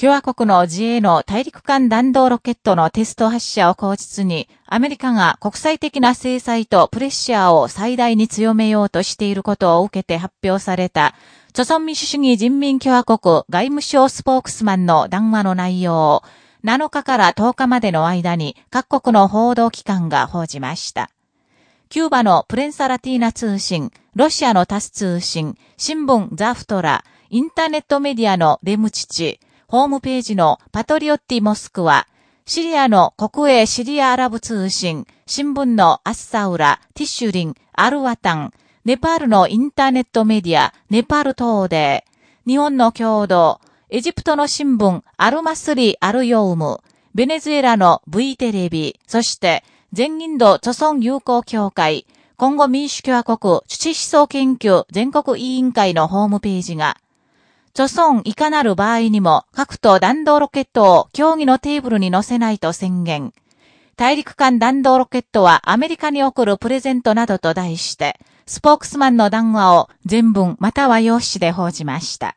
共和国の自衛の大陸間弾道ロケットのテスト発射を口実に、アメリカが国際的な制裁とプレッシャーを最大に強めようとしていることを受けて発表された、朝鮮民主主義人民共和国外務省スポークスマンの談話の内容を、7日から10日までの間に各国の報道機関が報じました。キューバのプレンサラティーナ通信、ロシアのタス通信、新聞ザフトラ、インターネットメディアのレムチチ、ホームページのパトリオッティモスクワ、シリアの国営シリアアラブ通信、新聞のアッサウラ、ティッシュリン、アルワタン、ネパールのインターネットメディア、ネパール東デ日本の共同、エジプトの新聞、アルマスリ・アルヨウム、ベネズエラの V テレビ、そして、全インド著村友好協会、今後民主共和国土思想研究全国委員会のホームページが、著村いかなる場合にも核と弾道ロケットを協議のテーブルに載せないと宣言。大陸間弾道ロケットはアメリカに送るプレゼントなどと題して、スポークスマンの談話を全文または用紙で報じました。